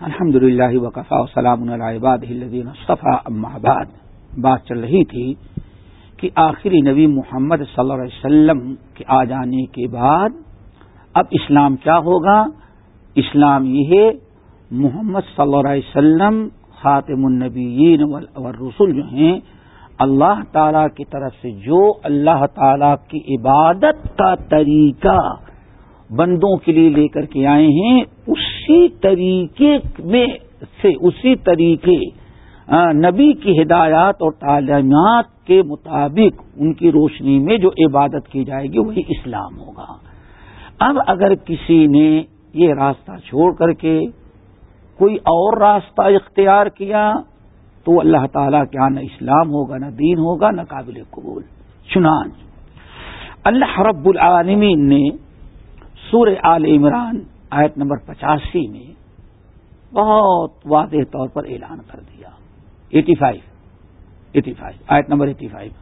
الحمد للہ وقفا وسلام الباد صفا بعد، بات چل رہی تھی کہ آخری نبی محمد صلی اللہ علیہ وسلم کے آ جانے کے بعد اب اسلام کیا ہوگا؟ اسلام یہ ہے، محمد صلی اللہ علیہ وسلم خاتم النبیین والرسول جو ہیں، اللہ تعالی کی طرف سے جو اللہ تعالی کی عبادت کا طریقہ بندوں کے لیے لے کر کے آئے ہیں، اس اسی طریقے میں سے اسی طریقے نبی کی ہدایات اور تعلیمات کے مطابق ان کی روشنی میں جو عبادت کی جائے گی وہی اسلام ہوگا۔ اب اگر کسی نے یہ راستہ چھوڑ کر کے کوئی اور راستہ اختیار کیا، تو اللہ تعالیٰ کیا نہ اسلام ہوگا، نہ دین ہوگا، نہ قابل قبول۔ چنان اللہ رب العالمین نے سور آل عمران آیت نمبر پچاسی میں بہت واضح طور پر اعلان کر دیا۔ Eighty five. Eighty five. آیت نمبر ایٹی فائیو۔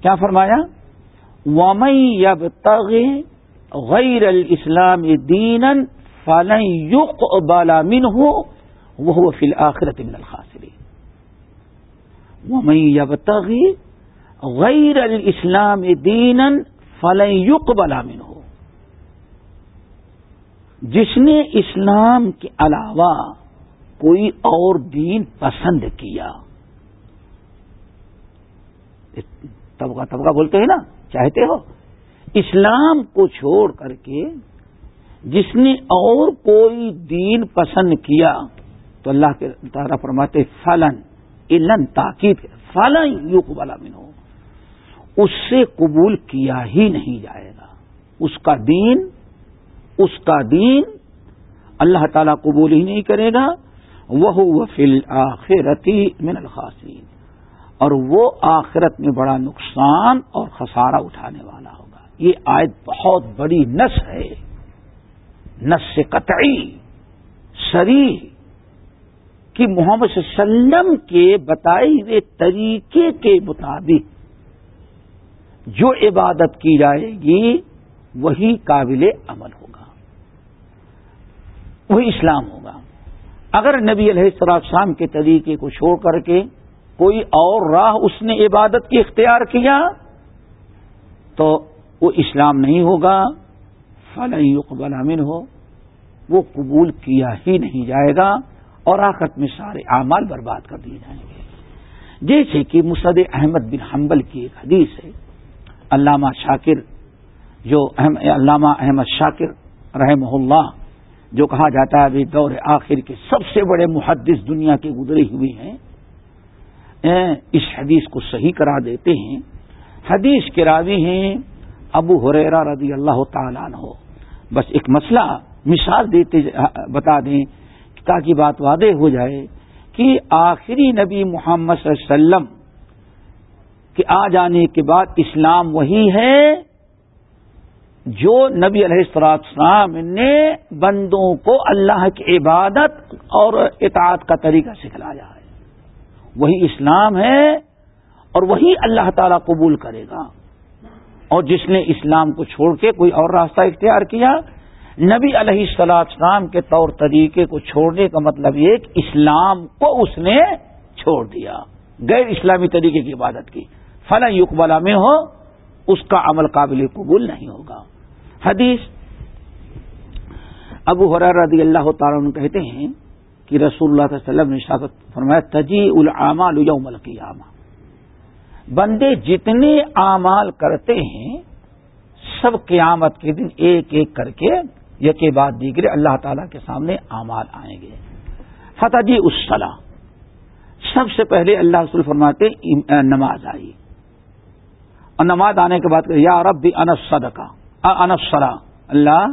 کیا فرمایا؟ ومئی یب تغ غیر الاسلام دین فلن یق بالا من ہو وہ فی الآخرت من الخاصری ومئی یب تغ غیر الاسلام دین فلق بلامن ہو جس نے اسلام کے علاوہ کوئی اور دین پسند کیا۔ طبقہ طبقہ بولتے ہیں نا، چاہتے ہو؟ اسلام کو چھوڑ کر کے جس نے اور کوئی دین پسند کیا، تو اللہ کے تعالیٰ فرماتے فلن علن تاکید فلن یو کو بلا ہو اس سے قبول کیا ہی نہیں جائے گا۔ اس کا دین اس کا دین اللہ تعالی قبول ہی نہیں کرے گا۔ وہ فل آخرتی من الخاصین اور وہ آخرت میں بڑا نقصان اور خسارہ اٹھانے والا ہوگا۔ یہ آیت بہت بڑی نس ہے۔ نس سے قطعی سری کہ محمد صلی اللہ علیہ وسلم کے بتائے ہوئے طریقے کے مطابق جو عبادت کی جائے گی، وہی قابل عمل ہوگا وہی اسلام ہوگا۔ اگر نبی علیہ السلام کے طریقے کو چھوڑ کر کے کوئی اور راہ اس نے عبادت کی اختیار کیا، تو وہ اسلام نہیں ہوگا۔ فلاں قبل امن ہو وہ قبول کیا ہی نہیں جائے گا۔ اور آخر میں سارے اعمال برباد کر دیے جائیں گے۔ جیسے کہ مسد احمد بن حنبل کی ایک حدیث ہے۔ علامہ شاکر جو علامہ احمد شاکر رحم اللہ جو کہا جاتا ہے ابھی دور آخر کے سب سے بڑے محدث دنیا کے گزرے ہوئے ہیں اس حدیث کو صحیح کرا دیتے ہیں۔ حدیث کے راوی ہیں ابو حریرا رضی اللہ تعالیٰ ہو بس ایک مسئلہ مثال دیتے بتا دیں تاکہ بات واضح ہو جائے کہ آخری نبی محمد صلی اللہ علیہ وسلم کہ آ جانے کے بعد اسلام وہی ہے جو نبی علیہ السلام نے بندوں کو اللہ کی عبادت اور اطاعت کا طریقہ سکھلایا ہے۔ وہی اسلام ہے اور وہی اللہ تعالی قبول کرے گا۔ اور جس نے اسلام کو چھوڑ کے کوئی اور راستہ اختیار کیا، نبی علیہ السلام کے طور طریقے کو چھوڑنے کا مطلب یہ کہ اسلام کو اس نے چھوڑ دیا، غیر اسلامی طریقے کی عبادت کی۔ فلاں یقبلا میں ہو اس کا عمل قابل قبول نہیں ہوگا۔ حدیث۔ ابو حرار رضی اللہ تعالیٰ کہتے ہیں کہ رسول اللہ صلی اللہ علیہ وسلم نے شاخت فرمایا تجی العامال یوم القیامہ۔ بندے جتنے اعمال کرتے ہیں، سب قیامت کے دن ایک ایک کر کے یکے بعد دیگرے اللہ تعالی کے سامنے اعمال آئیں گے۔ فتح جی اس سب سے پہلے اللہ رسول فرماتے نماز آئی اور نماز آنے کے بعد یا رب بھی انس صدقہ انفسرا اللہ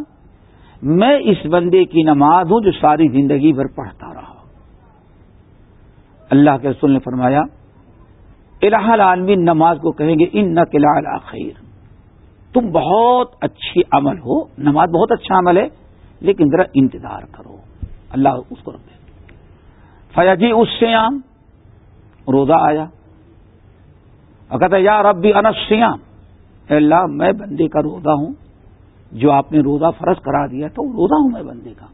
میں اس بندے کی نماز ہوں جو ساری زندگی بھر پڑھتا رہا۔ اللہ کے رسول نے فرمایا، الہ العالمین نماز کو کہیں گے ان نقل خیر۔ تم بہت اچھی عمل ہو، نماز بہت اچھا عمل ہے، لیکن ذرا انتظار کرو۔ اللہ اس کو رکھے فیاجی اس سے عام روزہ آیا۔ اور کہتا یا رب بھی انسیام اللہ میں بندے کا روزہ ہوں، جو آپ نے روزہ فرض کرا دیا تو روزہ ہوں میں بندے کا۔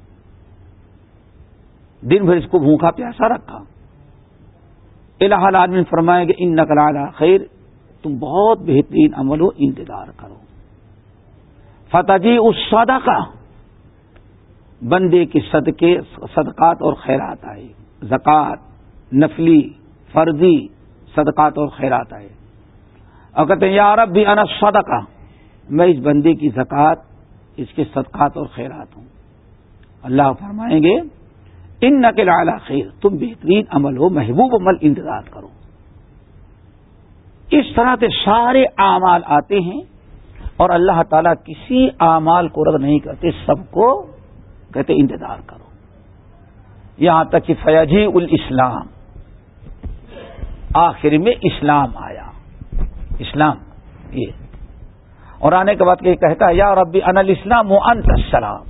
دن بھر اس کو بھوکھا پیاسا رکھا۔ الہ آدمی فرمائے گے ان نقل خیر، تم بہت بہترین عمل ہو انتظار کرو۔ فتح جی اس سادہ کا بندے کے صدقے، صدقات اور خیرات آئے۔ زکوٰۃ نفلی، فرضی، صدقات اور خیرات آئے۔ اور کہتے ہیں، یا رب بھی انس صدقہ. میں اس بندے کی زکوٰۃ، اس کے صدقات اور خیرات ہوں۔ اللہ فرمائیں گے ان نقل اعلی خیر، تم بہترین عمل ہو، محبوب عمل انتظار کرو۔ اس طرح کے سارے اعمال آتے ہیں اور اللہ تعالیٰ کسی اعمال کو رد نہیں کرتے، سب کو کہتے انتظار کرو۔ یہاں تک کہ فیاجی الاسلام۔ آخر میں اسلام آیا۔ اسلام یہ۔ اور آنے کے بعد کہ کہتا ہے یا ربی ان الاسلام و انت السلام۔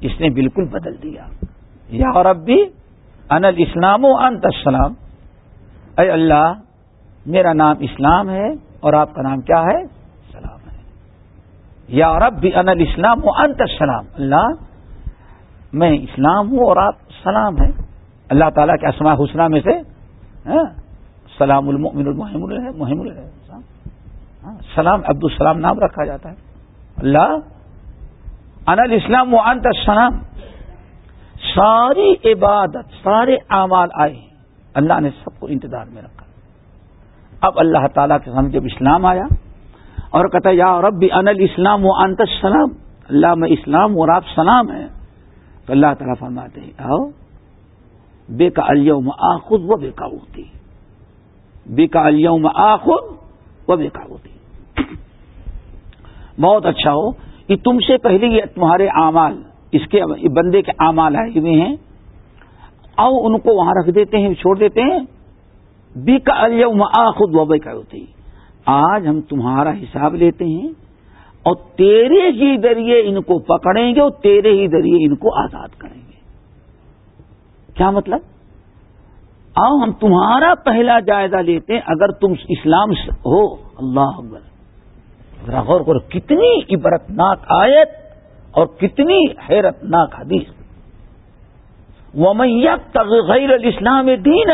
اس نے بالکل بدل دیا۔ یا ربی ان الاسلام و انت السلام۔ اے اللہ میرا نام اسلام ہے اور آپ کا نام کیا ہے؟ سلام ہے۔ یا ربی ان الاسلام و انت السلام۔ اللہ میں اسلام ہوں اور آپ سلام ہیں۔ اللہ تعالیٰ کے اسماء حسنہ میں سے ہاں، سلام المؤمن المحم محم الحم ہاں، سلام عبد السلام نام رکھا جاتا ہے۔ اللہ ان الاسلام و انت السلام۔ ساری عبادت، سارے اعمال آئے ہیں۔ اللہ نے سب کو انتظار میں رکھا۔ اب اللہ تعالیٰ کے سامنے جب اسلام آیا اور کہتا یا رب ان الاسلام و انت السلام۔ اللہ، میں اسلام اور آپ سلام ہیں۔ تو اللہ تعالیٰ فرماتے ہیں، آؤ بے کا الوم آخود و بے کا ہوتی بے کا الوم آخود و بے کا ہوتی بہت اچھا ہو، کہ تم سے پہلے یہ تمہارے اعمال، اس کے بندے کے اعمال آئے ہوئے ہیں، آؤ ان کو وہاں رکھ دیتے ہیں، چھوڑ دیتے ہیں۔ بے کا الوم آخود و بے کا ہوتی آج ہم تمہارا حساب لیتے ہیں اور تیرے ہی ذریعے ان کو پکڑیں گے اور تیرے ہی ذریعے ان کو آزاد کریں گے۔ کیا مطلب؟ آؤ ہم تمہارا پہلا جائزہ لیتے ہیں، اگر تم اسلام ہو، اللہ اکبر۔ غور کرو، کتنی عبرت ناک آیت اور کتنی حیرت ناک حدیث غیر الاسلام دین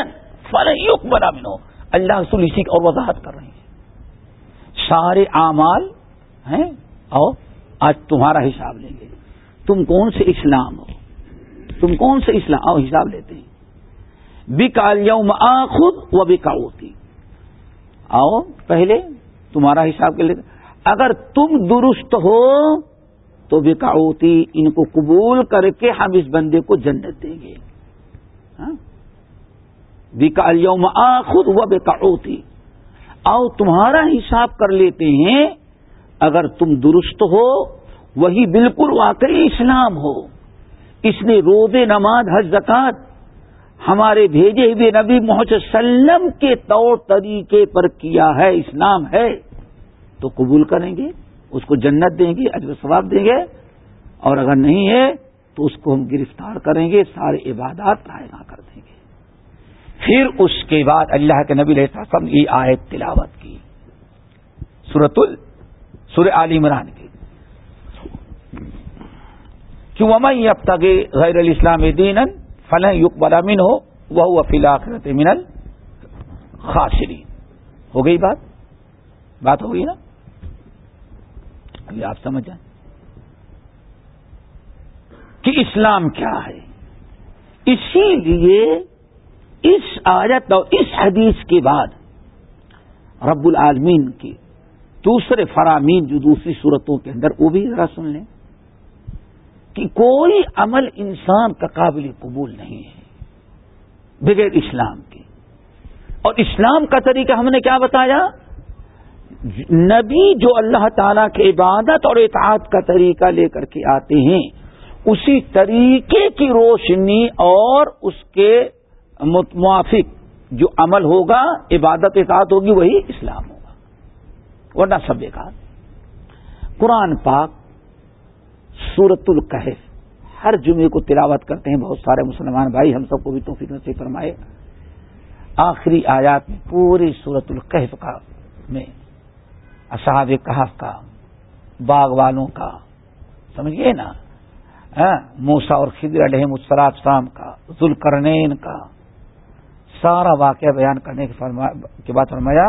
فلک بنا منو اللہ رسول اسی اور وضاحت کر رہے ہیں۔ سارے اعمال ہیں اور آج تمہارا حساب لیں گے۔ تم کون سے اسلام ہو؟ تم کون سے اسلام آؤ حساب لیتے ہیں۔ بیکال یوم خود و بیکا ہوتی آؤ، پہلے تمہارا حساب کر لیتے اگر تم درست ہو تو بیکا ہوتی ان کو قبول کر کے ہم اس بندے کو جنت دیں گے۔ ہاں؟ بیکال یوم خود و بیکا ہوتی آؤ تمہارا حساب کر لیتے ہیں، اگر تم درست ہو، وہی بالکل واقعی اسلام ہو۔ اس نے روز نماز، حج، زکات ہمارے بھیجے ہوئے نبی محمد سلم کے طور طریقے پر کیا ہے، اسلام ہے۔ تو قبول کریں گے، اس کو جنت دیں گے، اجر ثواب دیں گے، اور اگر نہیں ہے تو اس کو ہم گرفتار کریں گے، سارے عبادات رائے کر دیں گے۔ پھر اس کے بعد اللہ کے نبی رہتا یہ آیت تلاوت کی سورت ال سورہ علی عمران کی۔ کیوں میں اب تک غیر الاسلام دین فلاں یق برامن ہو وہ فی الآخرت من خاصری ہو گئی بات؟ بات ہو گئی نا؟ ابھی آپ سمجھ جائیں کہ اسلام کیا ہے؟ اسی لیے اس آیت اور اس حدیث کے بعد رب العالمین کی دوسرے فرامین جو دوسری صورتوں کے اندر، وہ بھی ذرا سن لیں کہ کوئی عمل انسان کا قابل قبول نہیں ہے بغیر اسلام کے۔ اور اسلام کا طریقہ ہم نے کیا بتایا؟ نبی جو اللہ تعالی کے عبادت اور اطاعت کا طریقہ لے کر کے آتے ہیں، اسی طریقے کی روشنی اور اس کے موافق جو عمل ہوگا، عبادت اطاعت ہوگی، وہی اسلام ہوگا۔ ورنہ سب بیکار قرآن پاک سورت القحف ہر جمعے کو تلاوت کرتے ہیں۔ بہت سارے مسلمان بھائی، ہم سب کو بھی توفیق نصیب فرمائے۔ آخری آیات میں پوری سورت القحف کا میں اصحاب کہف کا، باغ والوں کا، سمجھیے نا؟ ہاں، موسا اور خدر علیہ مسرات شام کا ذوالکرنین کا، سارا واقعہ بیان کرنے کے بعد فرمایا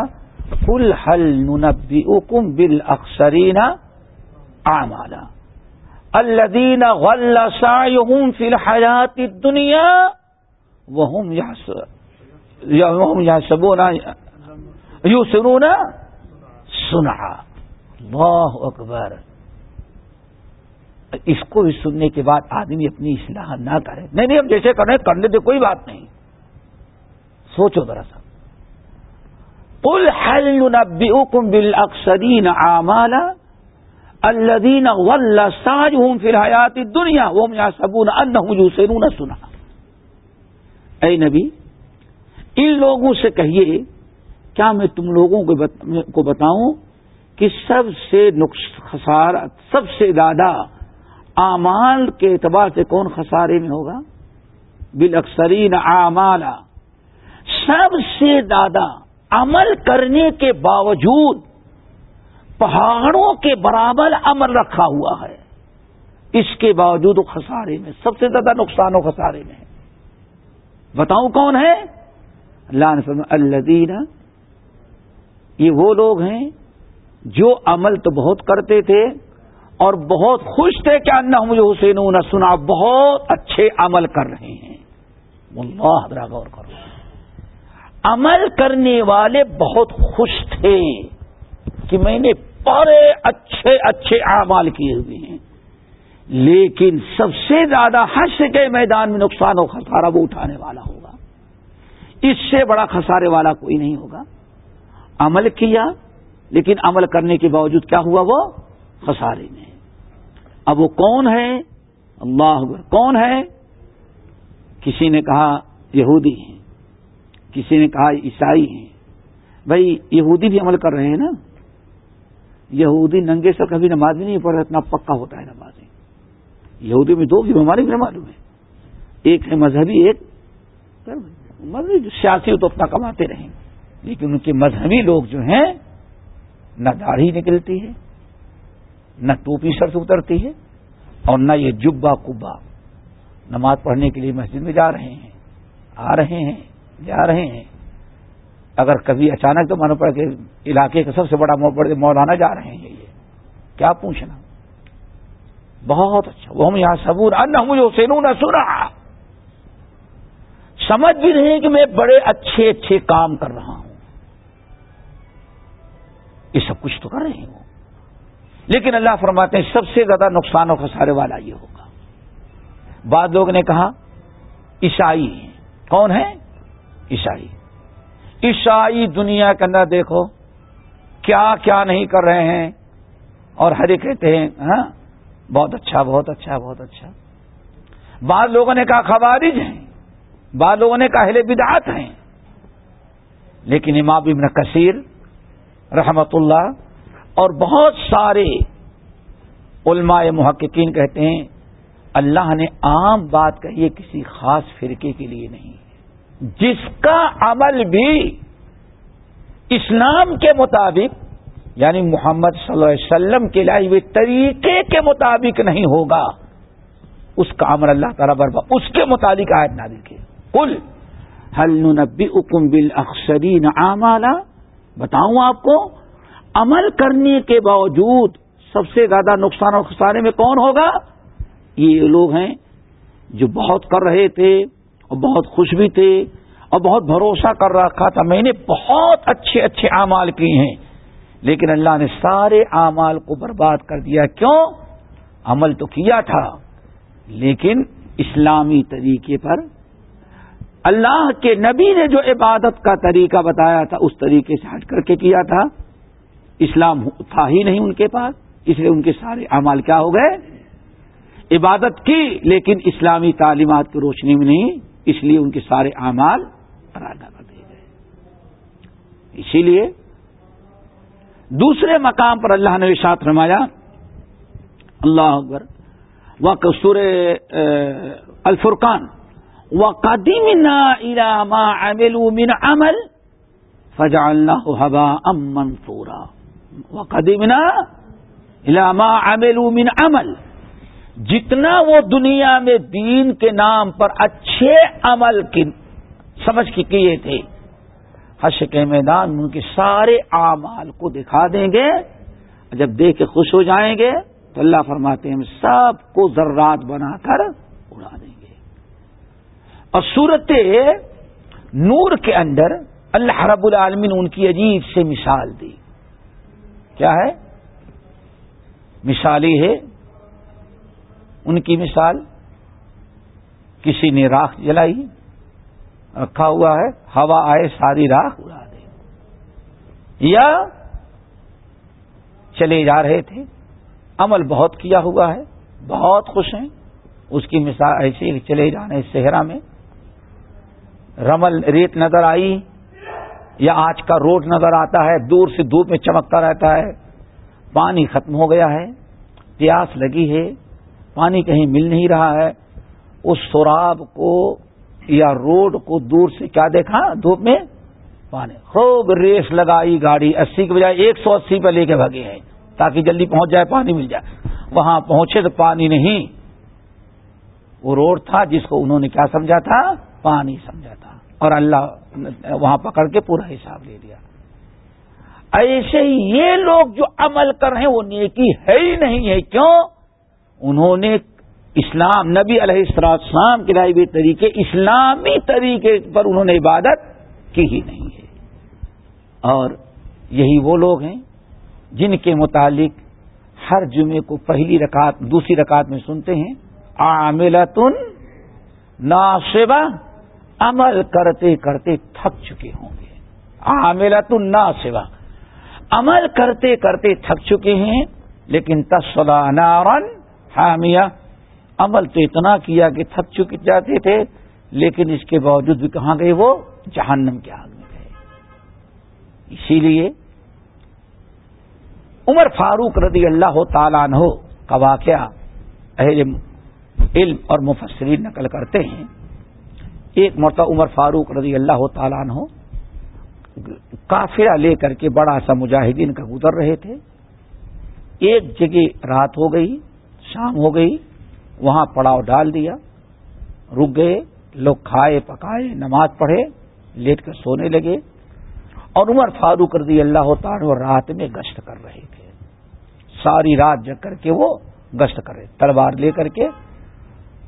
کل حل نبی اکم بل اکثرین آمالا الدین فی الحیات دنیا وہ سبونا یو سنونا سنا اللہ اکبر۔ اس کو بھی سننے کے بعد آدمی اپنی اصلاح نہ کرے۔ نہیں نہیں، ہم جیسے کریں کرنے دے کوئی بات نہیں۔ سوچو دراصل قل هل ننبئكم بالاكثرين اعمالا الذين ضل سعيهم في الحياه الدنيا وهم يحسبون انهم يحسنون صنعا اے نبی، ان لوگوں سے کہیے کیا میں تم لوگوں کو بتاؤں کہ سب سے خسار، سب سے زیادہ اعمال کے اعتبار سے کون خسارے میں ہوگا؟ بالاکثرین اعمالا سب سے زیادہ عمل کرنے کے باوجود پہاڑوں کے برابر عمل رکھا ہوا ہے. اس کے باوجود وہ خسارے میں، سب سے زیادہ نقصان و خسارے میں بتاؤں کون ہے؟ اللہ الدین یہ وہ لوگ ہیں جو عمل تو بہت کرتے تھے اور بہت خوش تھے کہ اللہ مجھے حسین سنا، بہت اچھے عمل کر رہے ہیں۔ اللہ غور کرو۔ عمل کرنے والے بہت خوش تھے کہ میں نے بڑے اچھے اچھے اعمال کیے ہوئے ہیں۔ لیکن سب سے زیادہ حش کے میدان میں نقصان و خسارہ وہ اٹھانے والا ہوگا۔ اس سے بڑا خسارے والا کوئی نہیں ہوگا۔ عمل کیا، لیکن عمل کرنے کے باوجود کیا ہوا وہ؟ خسارے میں۔ اب وہ کون ہے؟ اللہ کون ہے؟ کسی نے کہا یہودی ہیں۔ کسی نے کہا عیسائی ہیں۔ بھائی، یہودی بھی عمل کر رہے ہیں نا؟ یہودی ننگے سے کبھی نماز بھی نہیں پڑھ رہا اتنا پکا ہوتا ہے نماز۔ یہودی میں دو بھی ہمارے بھی معلوم ہے ایک ہے مذہبی، ایک۔ مذہبی، سیاسی تو اپنا کماتے رہیں۔ لیکن ان کے مذہبی لوگ جو ہیں، نہ داڑھی نکلتی ہے، نہ ٹوپی سر سے اترتی ہے اور نہ یہ جبا کبا نماز پڑھنے کے لیے مسجد میں جا رہے ہیں، آ رہے ہیں، جا رہے ہیں۔ اگر کبھی اچانک تو مانو پڑ کے علاقے کا سب سے بڑا مولانا جا رہے ہیں یہ۔ کیا پوچھنا؟ بہت اچھا۔ وہ ہم یہاں سبور ان مجھے نہ سنا سمجھ بھی نہیں کہ میں بڑے اچھے اچھے کام کر رہا ہوں۔ یہ سب کچھ تو کر رہے ہوں لیکن اللہ فرماتے ہیں سب سے زیادہ نقصان و خسارے والا یہ ہوگا۔ بعد لوگ نے کہا، عیسائی کون ہے عیسائی۔ عیسائی دنیا کے اندر دیکھو، کیا کیا نہیں کر رہے ہیں۔ اور ہر کہتے ہیں ہاں بہت اچھا بہت اچھا بہت اچھا۔ بعض لوگوں نے کہا خوارج ہیں۔ بعض لوگوں نے کہا اہل بدعات ہیں۔ لیکن امام ابن کثیر رحمت اللہ، اور بہت سارے علماء محققین کہتے ہیں، اللہ نے عام بات کہی ہے، کسی خاص فرقے کے لیے نہیں۔ جس کا عمل بھی اسلام کے مطابق یعنی محمد صلی اللہ علیہ وسلم کے لائے ہوئے طریقے کے مطابق نہیں ہوگا، اس کا عمل اللہ تعالیٰ بربا اس کے مطابق آیت نہ دیکھے کل حل نبی اکم بل اکثرین بتاؤں آپ کو، عمل کرنے کے باوجود سب سے زیادہ نقصان اور خسارے میں کون ہوگا؟ یہ لوگ ہیں جو بہت کر رہے تھے اور بہت خوش بھی تھے اور بہت بھروسہ کر رکھا تھا۔ میں نے بہت اچھے اچھے اعمال کیے ہیں، لیکن اللہ نے سارے اعمال کو برباد کر دیا۔ کیوں؟ عمل تو کیا تھا، لیکن اسلامی طریقے پر اللہ کے نبی نے جو عبادت کا طریقہ بتایا تھا، اس طریقے سے ہٹ کر کے کیا تھا۔ اسلام تھا ہی نہیں ان کے پاس، اس لیے ان کے سارے اعمال کیا ہو گئے؟ عبادت کی، لیکن اسلامی تعلیمات کی روشنی میں نہیں، اس لیے ان کے سارے اعمال ادا کر دیے گئے۔ اسی لیے دوسرے مقام پر اللہ نے ساتھ رمایا اللہ اکبر وہ کسور الفرقان۔ و قدیم من عمل فجا اللہ حبا ام منصورا و قدیمنا علامہ امل من عمل. جتنا وہ دنیا میں دین کے نام پر اچھے عمل کی سمجھ کے کیے تھے حش کے میدان ان کے سارے اعمال کو دکھا دیں گے، جب دیکھ کے خوش ہو جائیں گے تو اللہ فرماتے ہیں ہم سب کو ذرات بنا کر اور صورت نور کے اندر اللہ رب العالمین ان کی عجیب سے مثال دی۔ کیا ہے؟ مثالی ہے۔ ان کی مثال کسی نے راکھ جلائی، رکھا ہوا ہے، ہوا آئے، ساری راکھ اڑا دے یا چلے جا رہے تھے، عمل بہت کیا ہوا ہے، بہت خوش ہیں۔ اس کی مثال ایسے چلے جانے صحرا میں رمل ریت نظر آئی یا آج کا روڈ نظر آتا ہے، دور سے دھوپ میں چمکتا رہتا ہے، پانی ختم ہو گیا ہے، پیاس لگی ہے، پانی کہیں مل نہیں رہا ہے۔ اس سوراب کو یا روڈ کو دور سے کیا دیکھا؟ دھوپ میں پانی۔ خوب ریس لگائی گاڑی، اسی کے بجائے ایک سو اسی پہ لے کے بھگے ہیں، تاکہ جلدی پہنچ جائے، پانی مل جائے۔ وہاں پہنچے تو پانی نہیں۔ وہ روڈ تھا جس کو انہوں نے کیا سمجھا تھا؟ پانی سمجھا تھا۔ اور اللہ وہاں پکڑ کے پورا حساب لے لیا۔ ایسے ہی یہ لوگ جو عمل کر رہے ہیں، وہ نیکی ہے ہی نہیں ہے۔ کیوں؟ انہوں نے اسلام، نبی علیہ السلام کے لائے طریقے، اسلامی طریقے پر انہوں نے عبادت کی ہی نہیں ہے۔ اور یہی وہ لوگ ہیں جن کے متعلق ہر جمعے کو پہلی رکعت، دوسری رکعت میں سنتے ہیں، عاملتن ناصبہ۔ عمل کرتے کرتے تھک چکے ہوں گے۔ عاملتن ناصبہ عمل کرتے کرتے تھک چکے ہیں، لیکن تصلا نارن حامیہ۔ عمل تو اتنا کیا کہ تھک چکے جاتے تھے، لیکن اس کے باوجود بھی کہاں گئے وہ؟ جہنم کے آگ میں گئے۔ اسی لیے عمر فاروق رضی اللہ تعالیٰ عنہ کا واقعہ اہل علم اور مفسرین نقل کرتے ہیں۔ ایک مرتبہ عمر فاروق رضی اللہ تعالیٰ عنہ کافرہ لے کر کے بڑا سا مجاہدین کا گزر رہے تھے۔ ایک جگہ رات ہو گئی، شام ہو گئی، وہاں پڑاؤ ڈال دیا، رک گئے، لوگ کھائے، پکائے، نماز پڑھے، لیٹ کر سونے لگے۔ اور عمر فاروق رضی اللہ تعالیٰ رات میں گشت کر رہے تھے۔ ساری رات جگ کر کے وہ گشت کرے تلوار لے کر کے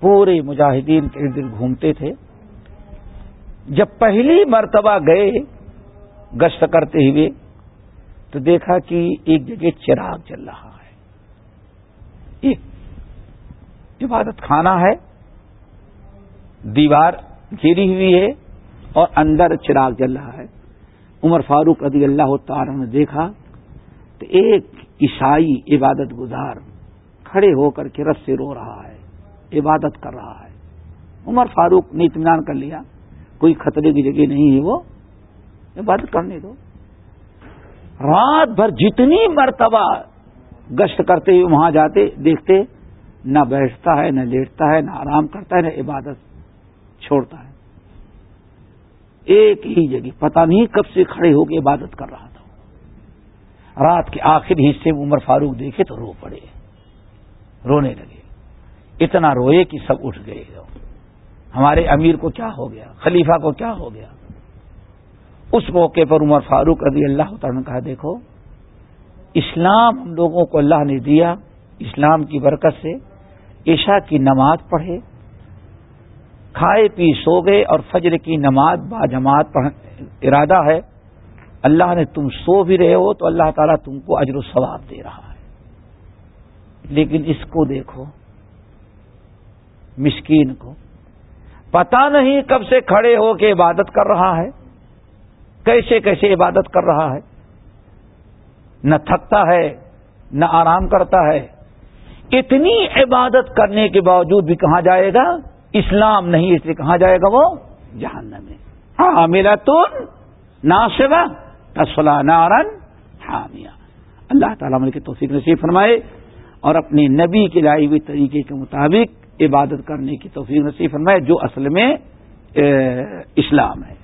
پورے مجاہدین کے ارد گھومتے تھے۔ جب پہلی مرتبہ گئے گشت کرتے ہوئے تو دیکھا کہ ایک جگہ چراغ چل رہا ہے۔ ایک عبادت خانہ ہے۔ دیوار گھیری ہوئی ہے اور اندر چراغ جل رہا ہے۔ عمر فاروق رضی اللہ تعالی نے دیکھا تو ایک عیسائی عبادت گزار کھڑے ہو کر کے رس سے رو رہا ہے، عبادت کر رہا ہے۔ عمر فاروق نے اطمینان کر لیا۔ کوئی خطرے کی جگہ نہیں ہے وہ۔ عبادت کرنے دو۔ رات بھر جتنی مرتبہ گشت کرتے ہوئے وہاں جاتے، دیکھتے، نہ بیٹھتا ہے، نہ لیٹتا ہے، نہ آرام کرتا ہے، نہ عبادت چھوڑتا ہے۔ ایک ہی جگہ، پتہ نہیں کب سے کھڑے ہو کے عبادت کر رہا تھا۔ رات کے آخری حصے میں عمر فاروق دیکھے تو رو پڑے، رونے لگے۔ اتنا روئے کہ سب اٹھ گئے۔ ہمارے امیر کو کیا ہو گیا؟ خلیفہ کو کیا ہو گیا؟ اس موقع پر عمر فاروق رضی اللہ تعالیٰ نے کہا، دیکھو، اسلام ہم لوگوں کو اللہ نے دیا، اسلام کی برکت سے عشاء کی نماز پڑھے، کھائے پی سو گئے اور فجر کی نماز با جماعت ارادہ ہے، اللہ نے تم سو بھی رہے ہو تو اللہ تعالیٰ تم کو اجر و ثواب دے رہا ہے۔ لیکن اس کو دیکھو، مسکین کو پتا نہیں کب سے کھڑے ہو کے عبادت کر رہا ہے، کیسے کیسے عبادت کر رہا ہے۔ نہ تھکتا ہے، نہ آرام کرتا ہے۔ اتنی عبادت کرنے کے باوجود بھی کہاں جائے گا؟ اسلام نہیں، اس لیے کہاں جائے گا وہ؟ جہنم میں۔ ہاں میرا تون ناسبا تسلا نارن حامیہ۔ اللہ تعالیٰ مل کے توفیق نصیب فرمائے اور اپنے نبی کے لائی ہوئی طریقے کے مطابق عبادت کرنے کی توفیق نصیب فرمائے جو اصل میں اسلام ہے۔